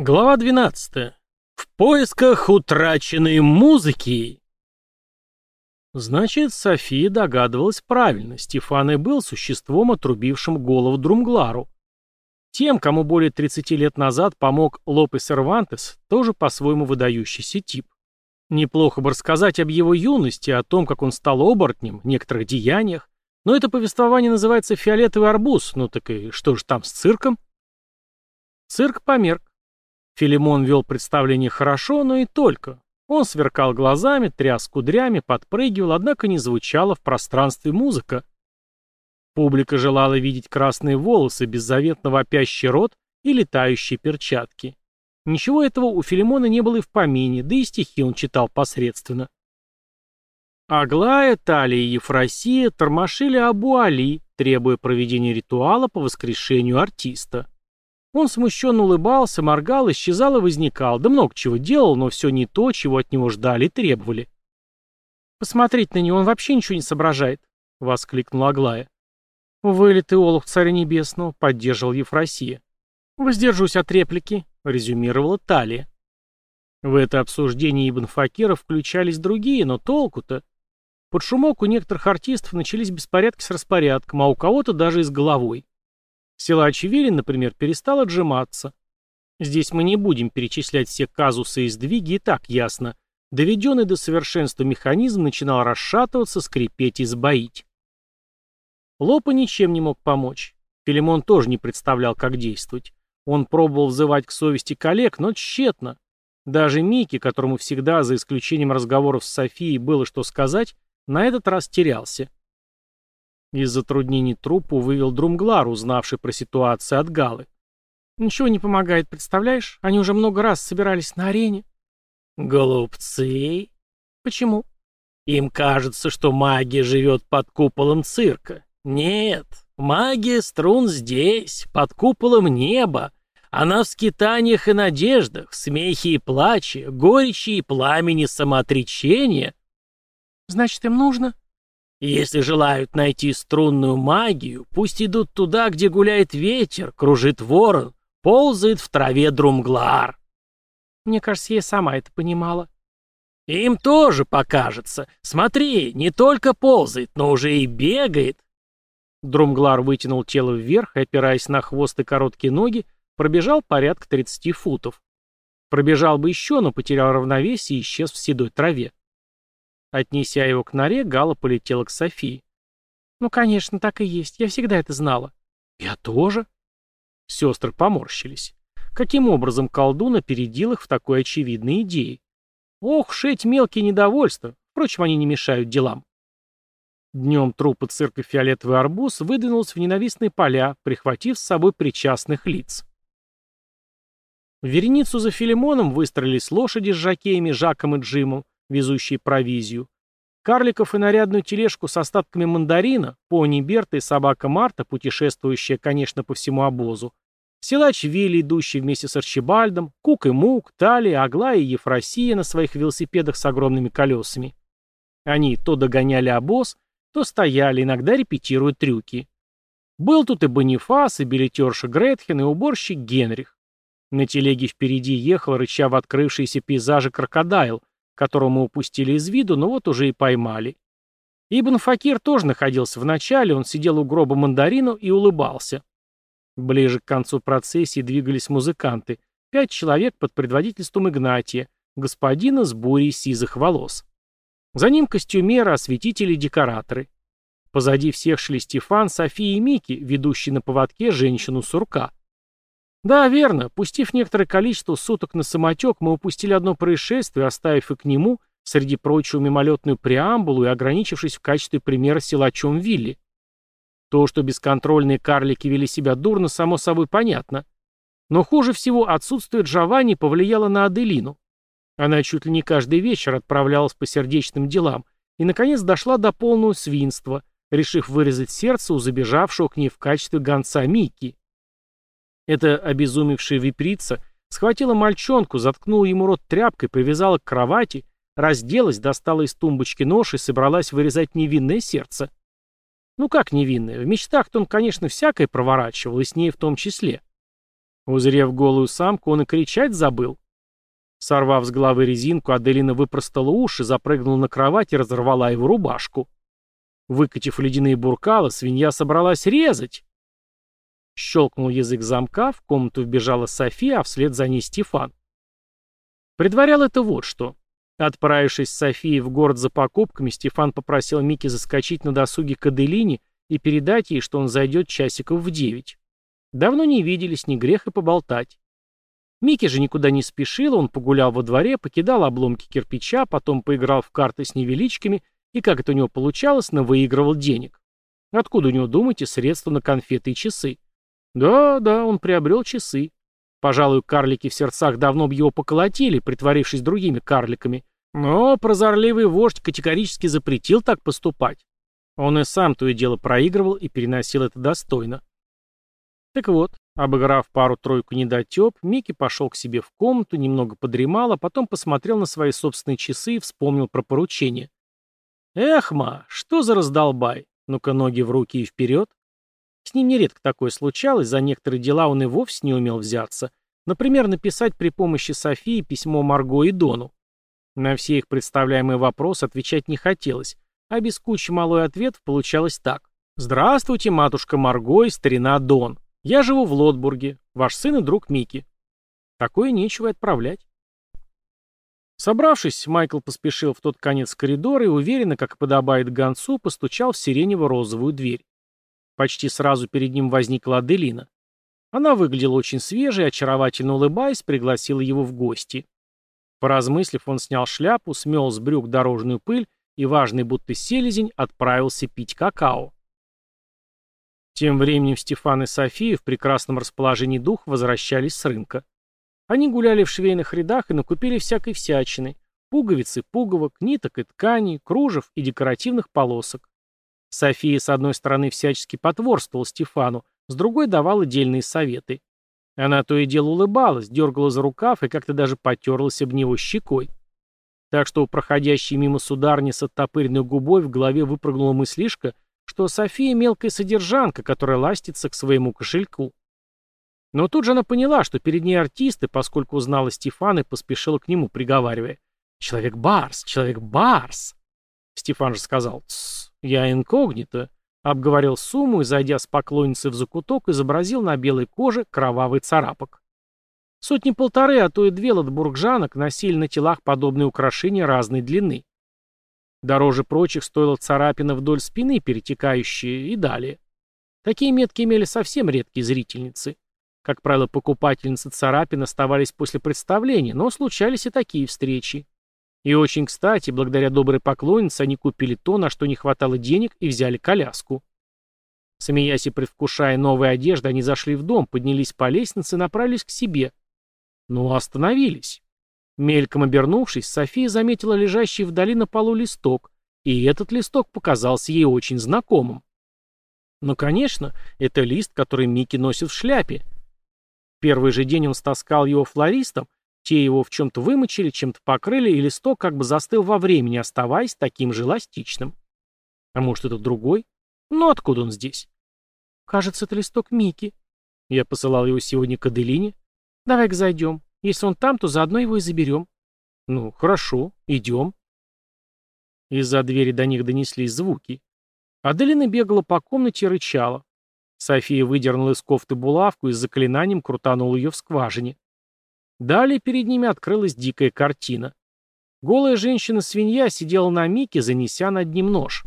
Глава 12. В поисках утраченной музыки. Значит, София догадывалась правильно. Стефан и был существом, отрубившим голову Друмглару. Тем, кому более 30 лет назад помог Лопес Сервантес, тоже по-своему выдающийся тип. Неплохо бы рассказать об его юности, о том, как он стал оборотнем, некоторых деяниях, но это повествование называется «Фиолетовый арбуз», ну так и что же там с цирком? Цирк померк. Филимон вел представление хорошо, но и только. Он сверкал глазами, тряс кудрями, подпрыгивал, однако не звучала в пространстве музыка. Публика желала видеть красные волосы, беззаветно вопящий рот и летающие перчатки. Ничего этого у Филимона не было и в помине, да и стихи он читал посредственно. Аглая, Талия и Ефросия тормошили Абу Али, требуя проведения ритуала по воскрешению артиста. Он смущенно улыбался, моргал, исчезал и возникал, да много чего делал, но все не то, чего от него ждали и требовали. «Посмотреть на него, он вообще ничего не соображает», — воскликнула Аглая. «Вылитый олух царя небесного», — поддерживал Ефросия. «Воздержусь от реплики», — резюмировала Талия. В это обсуждение Ибн Факира включались другие, но толку-то? Под шумок у некоторых артистов начались беспорядки с распорядком, а у кого-то даже и с головой. Силач Вилли, например, перестал отжиматься. Здесь мы не будем перечислять все казусы и сдвиги, и так ясно. Доведенный до совершенства механизм начинал расшатываться, скрипеть и сбоить. Лопа ничем не мог помочь. Филимон тоже не представлял, как действовать. Он пробовал взывать к совести коллег, но тщетно. Даже Микки, которому всегда, за исключением разговоров с Софией, было что сказать, на этот раз терялся. Из затруднений труппу вывел Друмглар, узнавший про ситуацию от Галы. «Ничего не помогает, представляешь? Они уже много раз собирались на арене». «Голубцы?» «Почему?» «Им кажется, что магия живет под куполом цирка. Нет, магия струн здесь, под куполом неба. Она в скитаниях и надеждах, смехе и плаче, горечи и пламени самоотречения». «Значит, им нужно?» Если желают найти струнную магию, пусть идут туда, где гуляет ветер, кружит ворон, ползает в траве друмглар. Мне кажется, я сама это понимала. Им тоже покажется. Смотри, не только ползает, но уже и бегает. Друмглар вытянул тело вверх и, опираясь на хвост и короткие ноги, пробежал порядка 30 футов. Пробежал бы еще, но потерял равновесие и исчез в седой траве. Отнеся его к норе, Гала полетела к Софии. «Ну, конечно, так и есть. Я всегда это знала». «Я тоже». Сестры поморщились. Каким образом колдун опередил их в такой очевидной идее? Ох, шесть мелкие недовольства. Впрочем, они не мешают делам. Днем трупы цирка «Фиолетовый арбуз» выдвинулся в ненавистные поля, прихватив с собой причастных лиц. В вереницу за Филимоном выстроились лошади с жакеями Жаком и Джимом, везущие провизию, карликов и нарядную тележку с остатками мандарина, пони Берта и собака Марта, путешествующая, конечно, по всему обозу, силач Вилли, идущий вместе с Арчибальдом, Кук и Мук, Талия, Аглая и Ефросия на своих велосипедах с огромными колесами. Они то догоняли обоз, то стояли, иногда репетируя трюки. Был тут и Бонифас, и билетерша Гретхен, и уборщик Генрих. На телеге впереди ехал, рыча в открывшиеся пейзажи крокодайл, которого мы упустили из виду, но вот уже и поймали. Ибн Факир тоже находился в начале, он сидел у гроба мандарину и улыбался. Ближе к концу процессии двигались музыканты, пять человек под предводительством Игнатия, господина с бурей сизых волос. За ним костюмеры, осветители и декораторы. Позади всех шли Стефан, София и Мики, ведущие на поводке женщину-сурка. Да, верно. Пустив некоторое количество суток на самотек, мы упустили одно происшествие, оставив и к нему, среди прочего, мимолетную преамбулу и ограничившись в качестве примера силачом Вилли. То, что бесконтрольные карлики вели себя дурно, само собой понятно. Но хуже всего отсутствие Джованни повлияло на Аделину. Она чуть ли не каждый вечер отправлялась по сердечным делам и, наконец, дошла до полного свинства, решив вырезать сердце у забежавшего к ней в качестве гонца Микки. Эта обезумевшая виприца схватила мальчонку, заткнула ему рот тряпкой, привязала к кровати, разделась, достала из тумбочки нож и собралась вырезать невинное сердце. Ну как невинное? В мечтах-то он, конечно, всякое проворачивал, и с ней в том числе. Узрев голую самку, он и кричать забыл. Сорвав с головы резинку, Аделина выпростала уши, запрыгнула на кровать и разорвала его рубашку. Выкатив ледяные буркалы, свинья собралась резать. Щелкнул язык замка, в комнату вбежала София, а вслед за ней Стефан. Предварял это вот что. Отправившись с Софией в город за покупками, Стефан попросил Мики заскочить на досуге к Аделине и передать ей, что он зайдет часиков в девять. Давно не виделись, не грех и поболтать. Микки же никуда не спешил, он погулял во дворе, покидал обломки кирпича, потом поиграл в карты с невеличками и, как это у него получалось, навыигрывал денег. Откуда у него, думаете, средства на конфеты и часы? Да, да, он приобрел часы. Пожалуй, карлики в сердцах давно бы его поколотили, притворившись другими карликами. Но прозорливый вождь категорически запретил так поступать. Он и сам то и дело проигрывал и переносил это достойно. Так вот, обыграв пару-тройку недотеп, Микки пошел к себе в комнату, немного подремал, а потом посмотрел на свои собственные часы и вспомнил про поручение. «Эх, ма, что за раздолбай? Ну-ка ноги в руки и вперед!» С ним нередко такое случалось, за некоторые дела он и вовсе не умел взяться. Например, написать при помощи Софии письмо Марго и Дону. На все их представляемые вопросы отвечать не хотелось, а без кучи малой ответов получалось так. «Здравствуйте, матушка Марго и старина Дон. Я живу в Лотбурге. Ваш сын и друг Микки». Такое нечего отправлять. Собравшись, Майкл поспешил в тот конец коридора и уверенно, как подобает гонцу, постучал в сиренево-розовую дверь. Почти сразу перед ним возникла Аделина. Она выглядела очень свежей, очаровательно улыбаясь, пригласила его в гости. Поразмыслив, он снял шляпу, смел с брюк дорожную пыль и, важный будто селезень, отправился пить какао. Тем временем Стефан и София в прекрасном расположении дух возвращались с рынка. Они гуляли в швейных рядах и накупили всякой всячины, пуговиц и пуговок, ниток и тканей, кружев и декоративных полосок. София, с одной стороны, всячески потворствовала Стефану, с другой давала дельные советы. Она то и дело улыбалась, дергала за рукав и как-то даже потерлась об него щекой. Так что у проходящей мимо сударни с оттопыренной губой в голове выпрыгнула мыслишка, что София мелкая содержанка, которая ластится к своему кошельку. Но тут же она поняла, что перед ней артисты, поскольку узнала Стефана и поспешила к нему, приговаривая «Человек-барс! Человек-барс!» Стефан же сказал «Тссс, я инкогнито, обговорил сумму и, зайдя с поклонницей в закуток, изобразил на белой коже кровавый царапок. Сотни-полторы, а то и две латбургжанок носили на телах подобные украшения разной длины. Дороже прочих стоила царапина вдоль спины, перетекающая и далее. Такие метки имели совсем редкие зрительницы. Как правило, покупательницы царапин оставались после представления, но случались и такие встречи. И очень кстати, благодаря доброй поклоннице, они купили то, на что не хватало денег, и взяли коляску. Смеясь и предвкушая новые одежды, они зашли в дом, поднялись по лестнице и направились к себе. Но остановились. Мельком обернувшись, София заметила лежащий вдали на полу листок, и этот листок показался ей очень знакомым. Но, конечно, это лист, который Микки носит в шляпе. Первый же день он стаскал его флористам, те его в чем-то вымочили, чем-то покрыли, и листок как бы застыл во времени, оставаясь таким же эластичным. А может, это другой? Ну, откуда он здесь? Кажется, это листок Мики. Я посылал его сегодня к Аделине. Давай-ка зайдем. Если он там, то заодно его и заберем. Ну, хорошо, идем. Из-за двери до них донеслись звуки. Аделина бегала по комнате и рычала. София выдернула из кофты булавку и с заклинанием крутанула ее в скважине. Далее перед ними открылась дикая картина. Голая женщина-свинья сидела на мике, занеся над ним нож.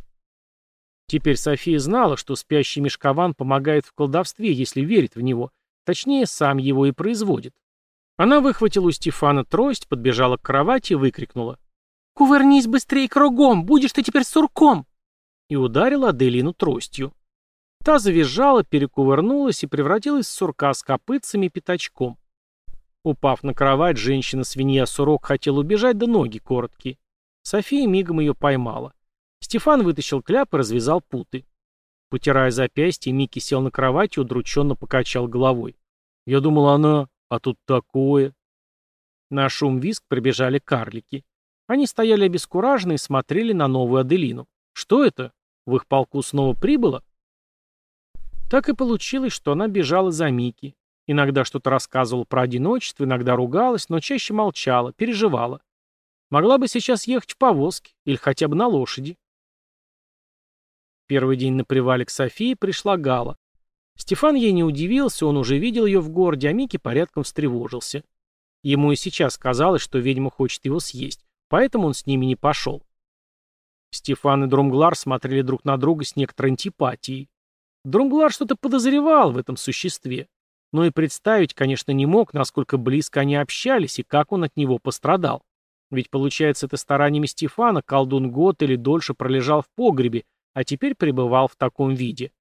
Теперь София знала, что спящий мешкован помогает в колдовстве, если верит в него. Точнее, сам его и производит. Она выхватила у Стефана трость, подбежала к кровати и выкрикнула. «Кувырнись быстрее кругом! Будешь ты теперь сурком!» И ударила Аделину тростью. Та завизжала, перекувырнулась и превратилась в сурка с копытцами и пятачком. Упав на кровать, женщина-свинья-сурок хотела убежать, да ноги короткие. София мигом ее поймала. Стефан вытащил кляп и развязал путы. Потирая запястье, Микки сел на кровать и удрученно покачал головой. Я думал, она... А тут такое... На шум виск прибежали карлики. Они стояли обескураженно и смотрели на новую Аделину. Что это? В их полку снова прибыло? Так и получилось, что она бежала за Микки. Иногда что-то рассказывала про одиночество, иногда ругалась, но чаще молчала, переживала. Могла бы сейчас ехать в повозке или хотя бы на лошади. Первый день на привале к Софии пришла Гала. Стефан ей не удивился, он уже видел ее в городе, а Микки порядком встревожился. Ему и сейчас казалось, что ведьма хочет его съесть, поэтому он с ними не пошел. Стефан и Друмглар смотрели друг на друга с некоторой антипатией. Друмглар что-то подозревал в этом существе, но и представить, конечно, не мог, насколько близко они общались и как он от него пострадал. Ведь, получается, это стараниями Стефана колдун год или дольше пролежал в погребе, а теперь пребывал в таком виде.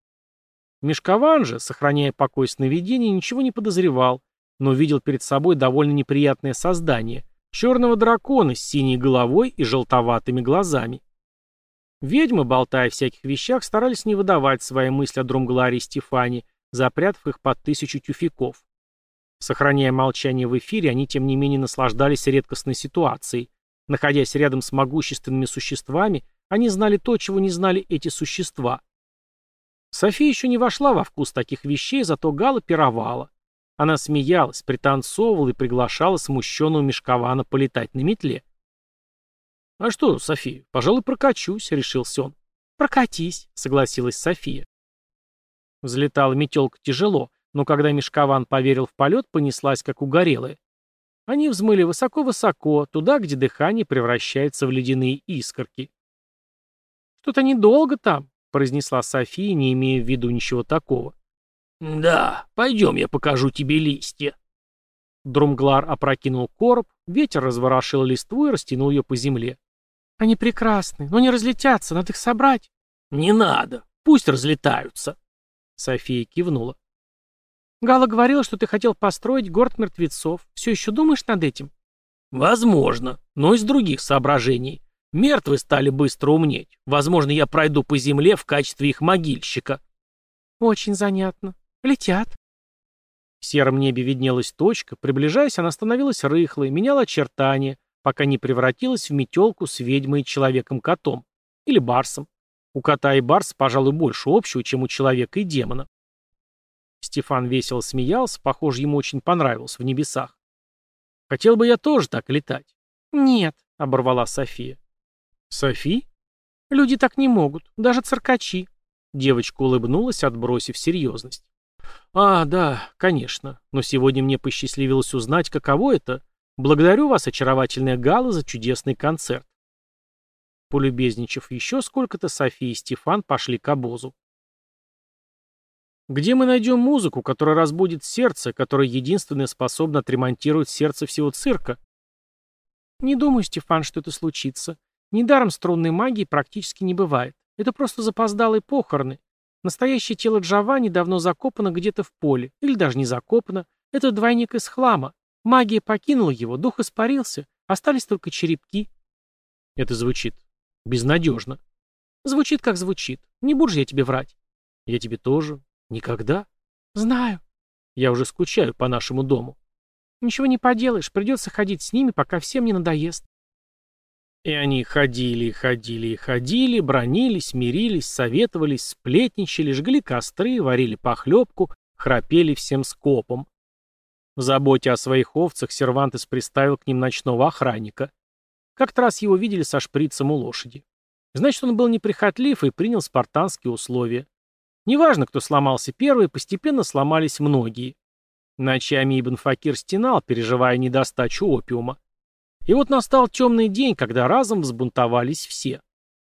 Мешкован же, сохраняя покой сновидений, ничего не подозревал, но видел перед собой довольно неприятное создание — черного дракона с синей головой и желтоватыми глазами. Ведьмы, болтая о всяких вещах, старались не выдавать свои мысли о Друмгларе и Стефане, запрятав их под тысячу тюфяков. Сохраняя молчание в эфире, они тем не менее наслаждались редкостной ситуацией. Находясь рядом с могущественными существами, они знали то, чего не знали эти существа. София еще не вошла во вкус таких вещей, зато Гала пировала. Она смеялась, пританцовывала и приглашала смущенного мешкована полетать на метле. «А что, София, пожалуй, прокачусь», — решился он. «Прокатись», — согласилась София. Взлетала метелка тяжело, но когда мешкован поверил в полет, понеслась как угорелая. Они взмыли высоко-высоко, туда, где дыхание превращается в ледяные искорки. «Что-то недолго там», — произнесла София, не имея в виду ничего такого. «Да, пойдем, я покажу тебе листья». Друмглар опрокинул короб, ветер разворошил листву и растянул ее по земле. «Они прекрасны, но не разлетятся, надо их собрать». «Не надо, пусть разлетаются». София кивнула. «Гала говорила, что ты хотел построить город мертвецов. Все еще думаешь над этим?» «Возможно, но из других соображений. Мертвые стали быстро умнеть. Возможно, я пройду по земле в качестве их могильщика». «Очень занятно. Летят». В сером небе виднелась точка, приближаясь, она становилась рыхлой, меняла очертания, пока не превратилась в метелку с ведьмой и человеком-котом. Или барсом. У кота и барса, пожалуй, больше общего, чем у человека и демона. Стефан весело смеялся, похоже, ему очень понравилось в небесах. «Хотел бы я тоже так летать». «Нет», — оборвала София. «Софи?» «Люди так не могут, даже циркачи». Девочка улыбнулась, отбросив серьезность. «А, да, конечно. Но сегодня мне посчастливилось узнать, каково это. Благодарю вас, очаровательная Гала, за чудесный концерт». Полюбезничав еще сколько-то, София и Стефан пошли к обозу. Где мы найдем музыку, которая разбудит сердце, которая единственная способна отремонтировать сердце всего цирка? Не думаю, Стефан, что это случится. Недаром струнной магии практически не бывает. Это просто запоздалые похороны. Настоящее тело Джованни давно закопано где-то в поле, или даже не закопано. Это двойник из хлама. Магия покинула его, дух испарился, остались только черепки. Это звучит безнадежно. Звучит, как звучит. Не буду же я тебе врать. Я тебе тоже. Никогда. Знаю. Я уже скучаю по нашему дому. Ничего не поделаешь, придется ходить с ними, пока всем не надоест. И они ходили, ходили, ходили, бронились, мирились, советовались, сплетничали, жгли костры, варили похлебку, храпели всем скопом. В заботе о своих овцах Сервантес приставил к ним ночного охранника. Как-то раз его видели со шприцем у лошади. Значит, он был неприхотлив и принял спартанские условия. Неважно, кто сломался первый, постепенно сломались многие. Ночами Ибн Факир стенал, переживая недостачу опиума. И вот настал темный день, когда разом взбунтовались все.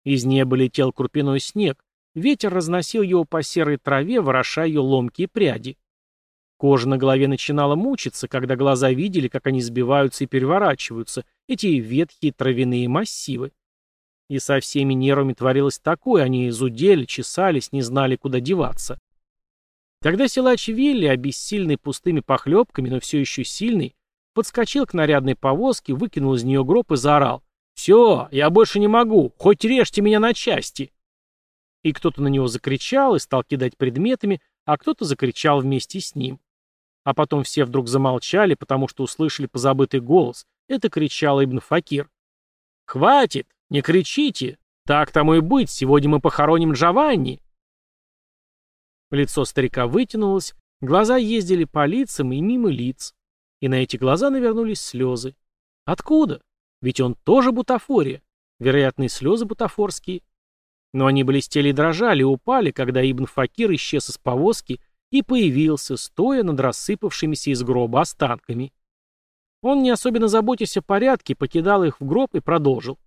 Из неба летел крупяной снег, ветер разносил его по серой траве, ворошая ее ломкие пряди. Кожа на голове начинала мучиться, когда глаза видели, как они сбиваются и переворачиваются, эти ветхие травяные массивы. И со всеми нервами творилось такое, они изудели, чесались, не знали, куда деваться. Тогда силач Вилли, обессильный пустыми похлебками, но все еще сильный, подскочил к нарядной повозке, выкинул из нее гроб и заорал. «Все, я больше не могу, хоть режьте меня на части!» И кто-то на него закричал и стал кидать предметами, а кто-то закричал вместе с ним. А потом все вдруг замолчали, потому что услышали позабытый голос. Это кричал Ибн Факир. «Хватит! Не кричите! Так тому и быть, сегодня мы похороним Джованни!» Лицо старика вытянулось, Глаза ездили по лицам и мимо лиц, и на эти глаза навернулись слезы. Откуда? Ведь он тоже бутафория. Вероятно, и слезы бутафорские. Но они блестели и дрожали, упали, когда Ибн Факир исчез из повозки и появился, стоя над рассыпавшимися из гроба останками. Он, не особенно заботясь о порядке, покидал их в гроб и продолжил.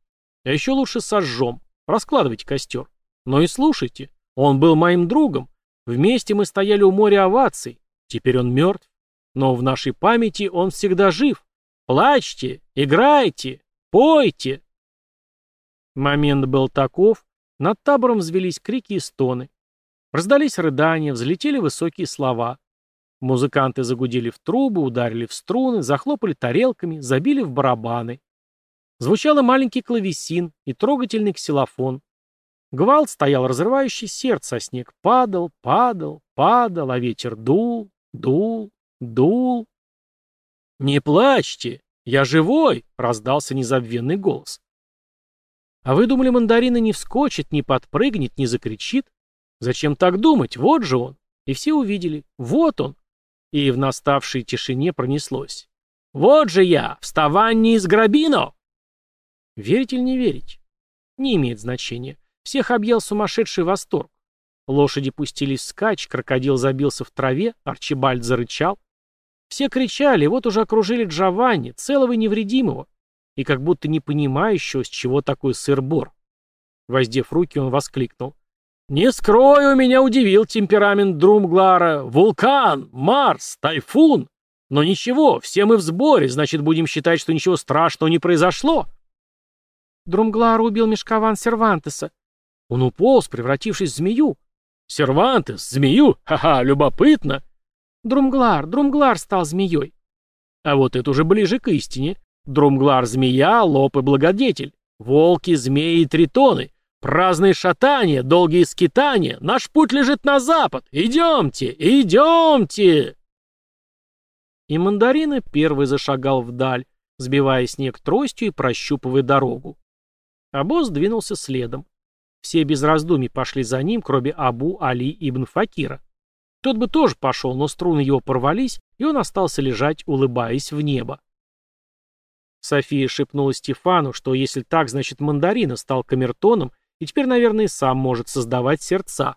А еще лучше сожжем. Раскладывайте костер. Но и слушайте, он был моим другом. Вместе мы стояли у моря оваций. Теперь он мертв. Но в нашей памяти он всегда жив. Плачьте, играйте, пойте. Момент был таков, над табором взвелись крики и стоны. Раздались рыдания, взлетели высокие слова. Музыканты загудели в трубы, ударили в струны, захлопали тарелками, забили в барабаны. Звучал маленький клавесин и трогательный ксилофон. Гвалт стоял разрывающий сердце, а снег падал, падал, падал, а ветер дул, дул, дул. «Не плачьте! Я живой!» — раздался незабвенный голос. «А вы думали, мандарина не вскочит, не подпрыгнет, не закричит? Зачем так думать? Вот же он!» И все увидели. Вот он. И в наставшей тишине пронеслось. «Вот же я! Вставание из грабино!» Верить или не верить? Не имеет значения. Всех объел сумасшедший восторг. Лошади пустились скач, крокодил забился в траве, Арчибальд зарычал. Все кричали, вот уже окружили Джованни, целого и невредимого, и как будто не понимающего, с чего такой сыр-бор. Воздев руки, он воскликнул. «Не скрою, меня удивил темперамент Друмглара. Вулкан, Марс, тайфун. Но ничего, все мы в сборе, значит, будем считать, что ничего страшного не произошло». Друмглар убил мешкован Сервантеса. Он уполз, превратившись в змею. «Сервантес, змею? Ха-ха, любопытно!» Друмглар, Друмглар стал змеей. А вот это уже ближе к истине. Друмглар — змея, лоб и благодетель. Волки, змеи и тритоны. Праздные шатания, долгие скитания. Наш путь лежит на запад. Идемте, идемте!» И мандарина первый зашагал вдаль, сбивая снег тростью и прощупывая дорогу. Босс двинулся следом. Все без раздумий пошли за ним, кроме Абу Али ибн Факира. Тот бы тоже пошел, но струны его порвались, и он остался лежать, улыбаясь в небо. София шепнула Стефану, что если так, значит мандарина стал камертоном и теперь, наверное, сам может создавать сердца.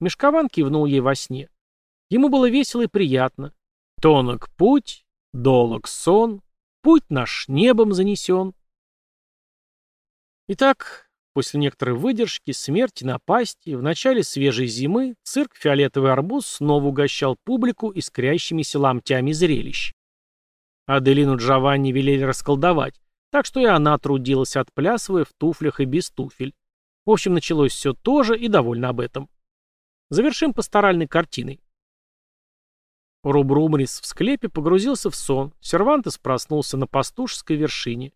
Мешкован кивнул ей во сне. Ему было весело и приятно. Тонок путь, долог сон, путь наш небом занесен. Итак, после некоторой выдержки, смерти, напасти, в начале свежей зимы цирк «Фиолетовый арбуз» снова угощал публику искрящимися ломтями зрелищ. Аделину Джованни велели расколдовать, так что и она трудилась, отплясывая в туфлях и без туфель. В общем, началось все то же и довольно об этом. Завершим пасторальной картиной. Рубрумрис в склепе погрузился в сон, Сервантес проснулся на пастушеской вершине.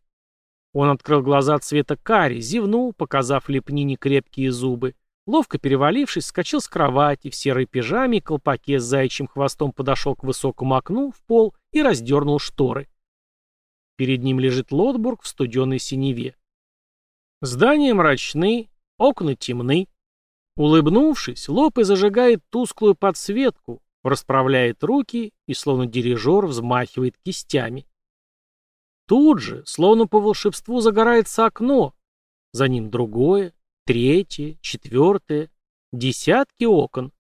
Он открыл глаза цвета кари, зевнул, показав лепнине крепкие зубы. Ловко перевалившись, скочил с кровати, в серой пижаме и колпаке с заячьим хвостом подошел к высокому окну в пол и раздернул шторы. Перед ним лежит Лотбург в студеной синеве. Здания мрачны, окна темны. Улыбнувшись, Лопе зажигает тусклую подсветку, расправляет руки и, словно дирижер, взмахивает кистями. Тут же, словно по волшебству, загорается окно. За ним другое, третье, четвертое, десятки окон.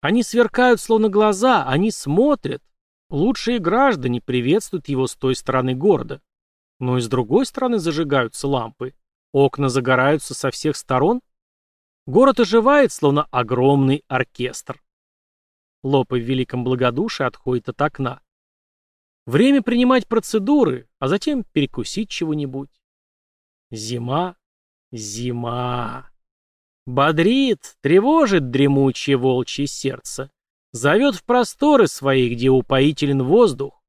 Они сверкают, словно глаза, они смотрят. Лучшие граждане приветствуют его с той стороны города. Но и с другой стороны зажигаются лампы. Окна загораются со всех сторон. Город оживает, словно огромный оркестр. Лопа в великом благодушии отходит от окна. Время принимать процедуры, а затем перекусить чего-нибудь. Зима, зима. Бодрит, тревожит дремучее волчье сердце. Зовет в просторы свои, где упоителен воздух.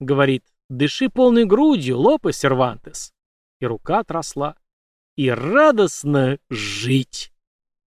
Говорит, дыши полной грудью, лопай, Сервантес. И рука отросла. И радостно жить.